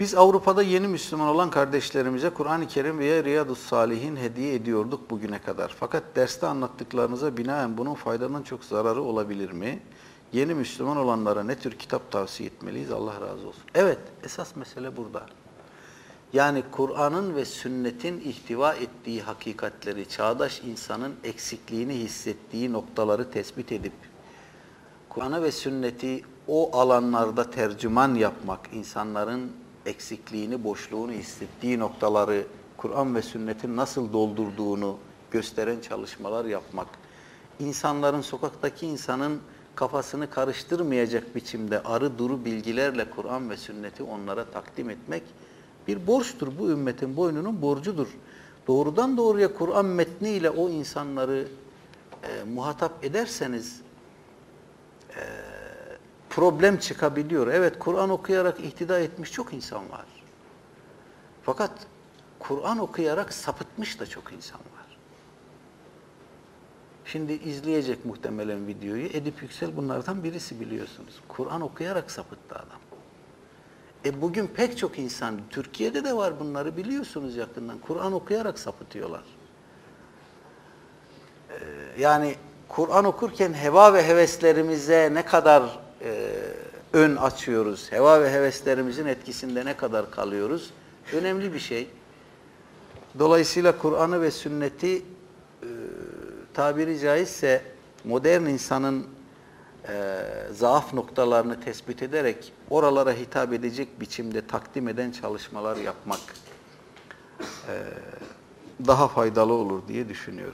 Biz Avrupa'da yeni Müslüman olan kardeşlerimize Kur'an-ı Kerim veya Riyadus Salihin hediye ediyorduk bugüne kadar. Fakat derste anlattıklarınıza binaen bunun faydadan çok zararı olabilir mi? Yeni Müslüman olanlara ne tür kitap tavsiye etmeliyiz? Allah razı olsun. Evet, esas mesele burada. Yani Kur'an'ın ve sünnetin ihtiva ettiği hakikatleri, çağdaş insanın eksikliğini hissettiği noktaları tespit edip, Kur'an'ı ve sünneti o alanlarda tercüman yapmak, insanların eksikliğini, boşluğunu hissettiği noktaları Kur'an ve sünnetin nasıl doldurduğunu gösteren çalışmalar yapmak, insanların, sokaktaki insanın kafasını karıştırmayacak biçimde arı duru bilgilerle Kur'an ve sünneti onlara takdim etmek bir borçtur. Bu ümmetin boynunun borcudur. Doğrudan doğruya Kur'an metniyle o insanları e, muhatap ederseniz e, problem çıkabiliyor. Evet Kur'an okuyarak ihtida etmiş çok insan var. Fakat Kur'an okuyarak sapıtmış da çok insan var. Şimdi izleyecek muhtemelen videoyu. Edip Yüksel bunlardan birisi biliyorsunuz. Kur'an okuyarak sapıttı adam. E bugün pek çok insan, Türkiye'de de var bunları biliyorsunuz yakından. Kur'an okuyarak sapıtıyorlar. Ee, yani Kur'an okurken heva ve heveslerimize ne kadar e, ön açıyoruz, heva ve heveslerimizin etkisinde ne kadar kalıyoruz, önemli bir şey. Dolayısıyla Kur'an'ı ve sünneti e, tabiri caizse modern insanın e, zaaf noktalarını tespit ederek oralara hitap edecek biçimde takdim eden çalışmalar yapmak e, daha faydalı olur diye düşünüyorum.